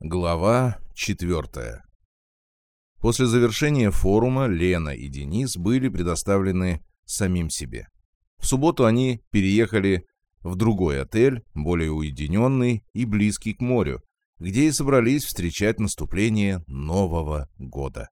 Глава четвертая. После завершения форума Лена и Денис были предоставлены самим себе. В субботу они переехали в другой отель, более уединенный и близкий к морю, где и собрались встречать наступление Нового года.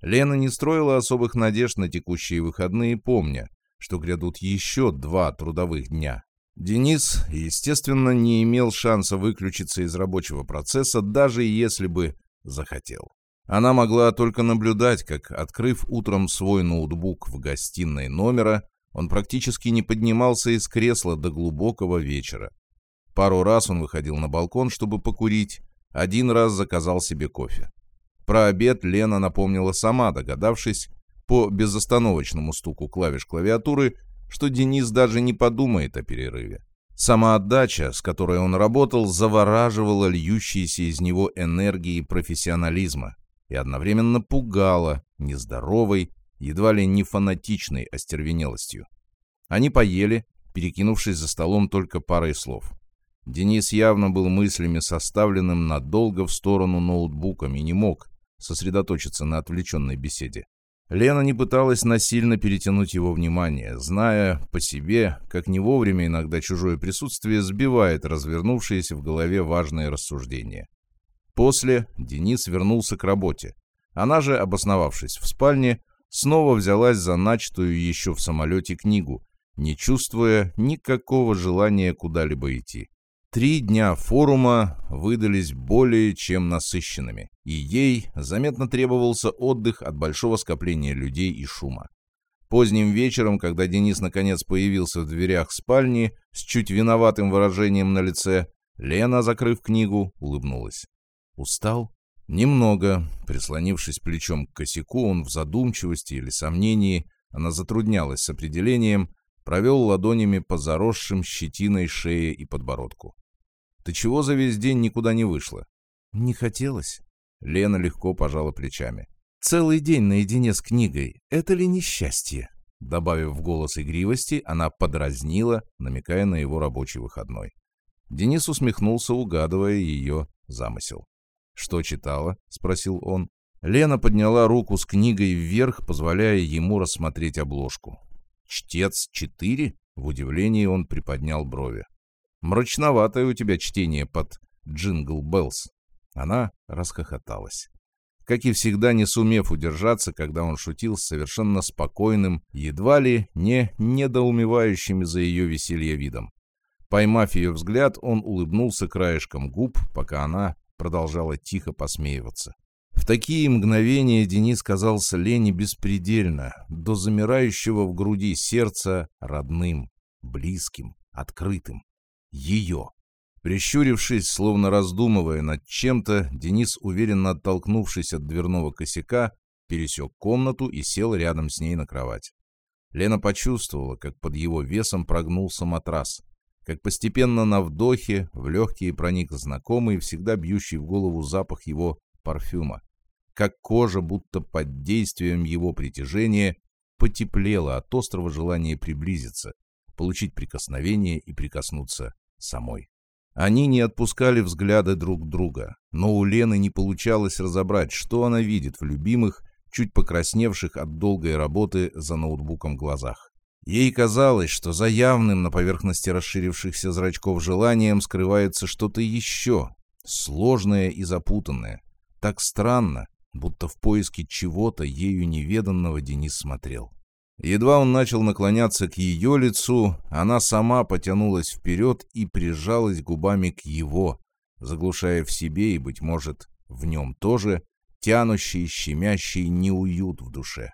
Лена не строила особых надежд на текущие выходные, помня, что грядут еще два трудовых дня. Денис, естественно, не имел шанса выключиться из рабочего процесса, даже если бы захотел. Она могла только наблюдать, как, открыв утром свой ноутбук в гостиной номера, он практически не поднимался из кресла до глубокого вечера. Пару раз он выходил на балкон, чтобы покурить, один раз заказал себе кофе. Про обед Лена напомнила сама, догадавшись, по безостановочному стуку клавиш клавиатуры, что Денис даже не подумает о перерыве. Сама отдача, с которой он работал, завораживала льющиеся из него энергии профессионализма и одновременно пугала нездоровой, едва ли не фанатичной остервенелостью. Они поели, перекинувшись за столом только парой слов. Денис явно был мыслями составленным надолго в сторону ноутбуком и не мог сосредоточиться на отвлеченной беседе. Лена не пыталась насильно перетянуть его внимание, зная по себе, как не вовремя иногда чужое присутствие сбивает развернувшиеся в голове важные рассуждения. После Денис вернулся к работе. Она же, обосновавшись в спальне, снова взялась за начатую еще в самолете книгу, не чувствуя никакого желания куда-либо идти. Три дня форума выдались более чем насыщенными, и ей заметно требовался отдых от большого скопления людей и шума. Поздним вечером, когда Денис наконец появился в дверях спальни с чуть виноватым выражением на лице, Лена, закрыв книгу, улыбнулась. «Устал?» «Немного». Прислонившись плечом к косяку, он в задумчивости или сомнении, она затруднялась с определением, провел ладонями по заросшим щетиной шее и подбородку. Ты чего за весь день никуда не вышла? Не хотелось. Лена легко пожала плечами. Целый день наедине с книгой. Это ли несчастье? Добавив в голос игривости, она подразнила, намекая на его рабочий выходной. Денис усмехнулся, угадывая ее замысел. «Что читала?» — спросил он. Лена подняла руку с книгой вверх, позволяя ему рассмотреть обложку. «Чтец 4?» — в удивлении он приподнял брови. Мрачноватое у тебя чтение под «Jingle Bells». Она расхохоталась. Как и всегда, не сумев удержаться, когда он шутил с совершенно спокойным, едва ли не недоумевающим за ее веселье видом. Поймав ее взгляд, он улыбнулся краешком губ, пока она продолжала тихо посмеиваться. В такие мгновения Денис казался Лене беспредельно, до замирающего в груди сердца родным, близким, открытым ее. Прищурившись, словно раздумывая над чем-то, Денис, уверенно оттолкнувшись от дверного косяка, пересек комнату и сел рядом с ней на кровать. Лена почувствовала, как под его весом прогнулся матрас, как постепенно на вдохе в легкие проник знакомый, всегда бьющий в голову запах его парфюма, как кожа, будто под действием его притяжения, потеплела от острого желания приблизиться, получить прикосновение и прикоснуться самой. Они не отпускали взгляды друг друга, но у Лены не получалось разобрать, что она видит в любимых, чуть покрасневших от долгой работы за ноутбуком глазах. Ей казалось, что за явным на поверхности расширившихся зрачков желанием скрывается что-то еще, сложное и запутанное. Так странно, будто в поиске чего-то ею неведанного Денис смотрел. Едва он начал наклоняться к ее лицу, она сама потянулась вперед и прижалась губами к его, заглушая в себе и, быть может, в нем тоже, тянущий, щемящий неуют в душе.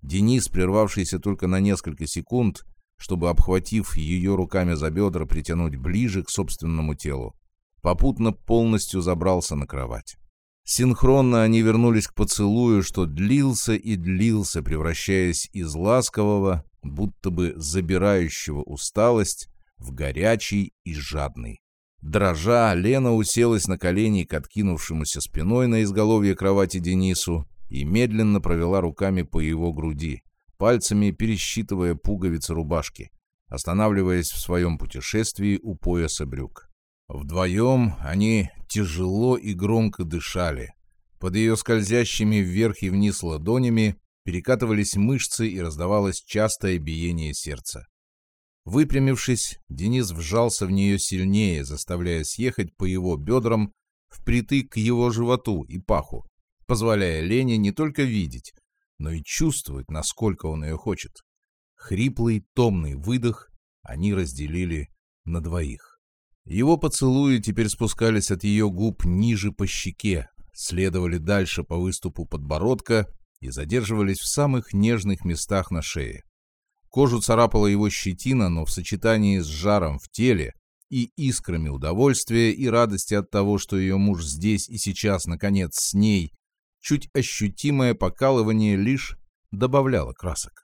Денис, прервавшийся только на несколько секунд, чтобы, обхватив ее руками за бедра, притянуть ближе к собственному телу, попутно полностью забрался на кровать. Синхронно они вернулись к поцелую, что длился и длился, превращаясь из ласкового, будто бы забирающего усталость, в горячий и жадный. Дрожа, Лена уселась на колени к откинувшемуся спиной на изголовье кровати Денису и медленно провела руками по его груди, пальцами пересчитывая пуговицы рубашки, останавливаясь в своем путешествии у пояса брюк. Вдвоем они тяжело и громко дышали. Под ее скользящими вверх и вниз ладонями перекатывались мышцы и раздавалось частое биение сердца. Выпрямившись, Денис вжался в нее сильнее, заставляя съехать по его бедрам впритык к его животу и паху, позволяя Лене не только видеть, но и чувствовать, насколько он ее хочет. Хриплый, томный выдох они разделили на двоих. Его поцелуи теперь спускались от ее губ ниже по щеке, следовали дальше по выступу подбородка и задерживались в самых нежных местах на шее. Кожу царапала его щетина, но в сочетании с жаром в теле и искрами удовольствия и радости от того, что ее муж здесь и сейчас, наконец, с ней, чуть ощутимое покалывание лишь добавляло красок.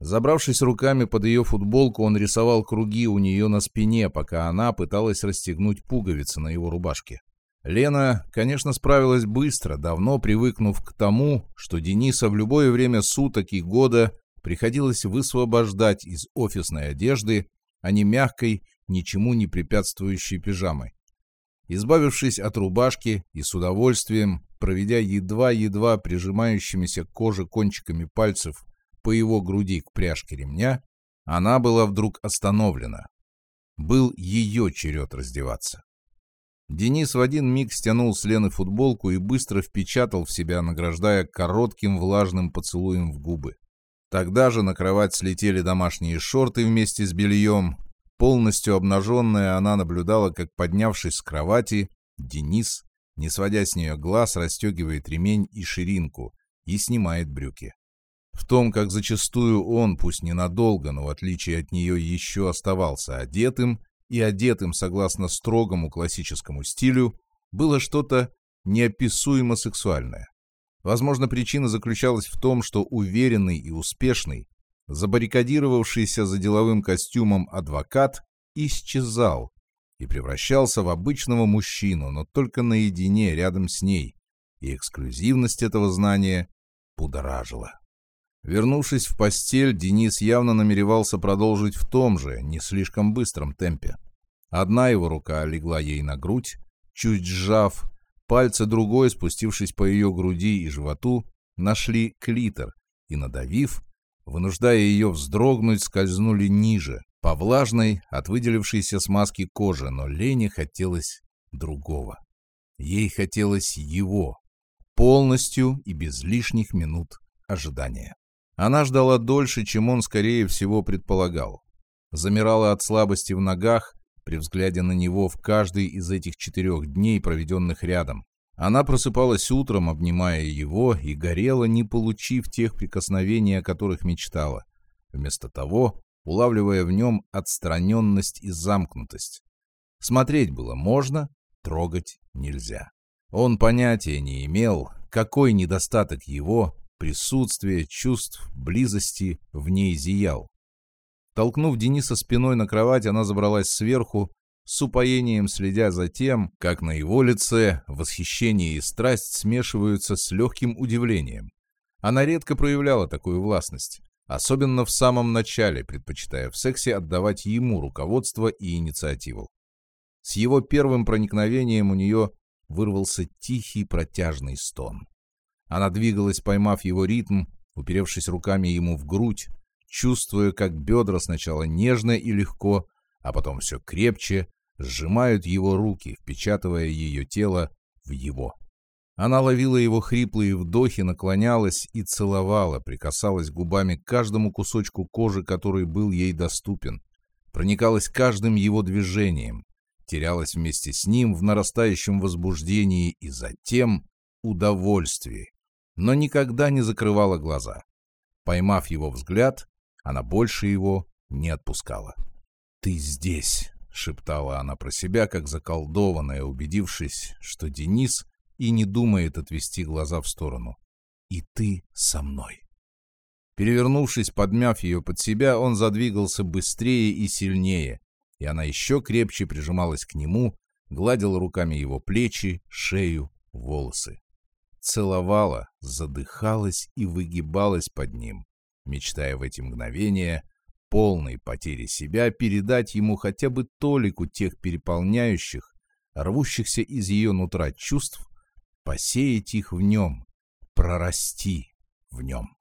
Забравшись руками под ее футболку, он рисовал круги у нее на спине, пока она пыталась расстегнуть пуговицы на его рубашке. Лена, конечно, справилась быстро, давно привыкнув к тому, что Дениса в любое время суток и года приходилось высвобождать из офисной одежды, а не мягкой, ничему не препятствующей пижамой. Избавившись от рубашки и с удовольствием, проведя едва-едва прижимающимися к коже кончиками пальцев по его груди к пряжке ремня, она была вдруг остановлена. Был ее черед раздеваться. Денис в один миг стянул с Лены футболку и быстро впечатал в себя, награждая коротким влажным поцелуем в губы. Тогда же на кровать слетели домашние шорты вместе с бельем. Полностью обнаженная, она наблюдала, как, поднявшись с кровати, Денис, не сводя с нее глаз, расстегивает ремень и ширинку и снимает брюки. В том, как зачастую он, пусть ненадолго, но в отличие от нее еще оставался одетым, и одетым согласно строгому классическому стилю, было что-то неописуемо сексуальное. Возможно, причина заключалась в том, что уверенный и успешный, забаррикадировавшийся за деловым костюмом адвокат исчезал и превращался в обычного мужчину, но только наедине рядом с ней, и эксклюзивность этого знания будоражила. Вернувшись в постель, Денис явно намеревался продолжить в том же, не слишком быстром темпе. Одна его рука легла ей на грудь, чуть сжав, пальцы другой, спустившись по ее груди и животу, нашли клитор и, надавив, вынуждая ее вздрогнуть, скользнули ниже, по влажной, от выделившейся смазки кожи, но Лене хотелось другого. Ей хотелось его, полностью и без лишних минут ожидания. Она ждала дольше, чем он, скорее всего, предполагал. Замирала от слабости в ногах при взгляде на него в каждый из этих четырех дней, проведенных рядом. Она просыпалась утром, обнимая его, и горела, не получив тех прикосновений, о которых мечтала. Вместо того, улавливая в нем отстраненность и замкнутость. Смотреть было можно, трогать нельзя. Он понятия не имел, какой недостаток его, присутствие, чувств, близости в ней зиял. Толкнув Дениса спиной на кровать, она забралась сверху, с упоением следя за тем, как на его лице восхищение и страсть смешиваются с легким удивлением. Она редко проявляла такую властность, особенно в самом начале, предпочитая в сексе отдавать ему руководство и инициативу. С его первым проникновением у нее вырвался тихий протяжный стон. Она двигалась, поймав его ритм, уперевшись руками ему в грудь, чувствуя, как бедра сначала нежно и легко, а потом все крепче, сжимают его руки, впечатывая ее тело в его. Она ловила его хриплые вдохи, наклонялась и целовала, прикасалась губами к каждому кусочку кожи, который был ей доступен, проникалась каждым его движением, терялась вместе с ним в нарастающем возбуждении и затем удовольствии, но никогда не закрывала глаза. Поймав его взгляд, она больше его не отпускала. «Ты здесь!» — шептала она про себя, как заколдованная, убедившись, что Денис и не думает отвести глаза в сторону. «И ты со мной!» Перевернувшись, подмяв ее под себя, он задвигался быстрее и сильнее, и она еще крепче прижималась к нему, гладила руками его плечи, шею, волосы целовала, задыхалась и выгибалась под ним, мечтая в эти мгновения полной потери себя передать ему хотя бы толику тех переполняющих, рвущихся из ее нутра чувств, посеять их в нем, прорасти в нем.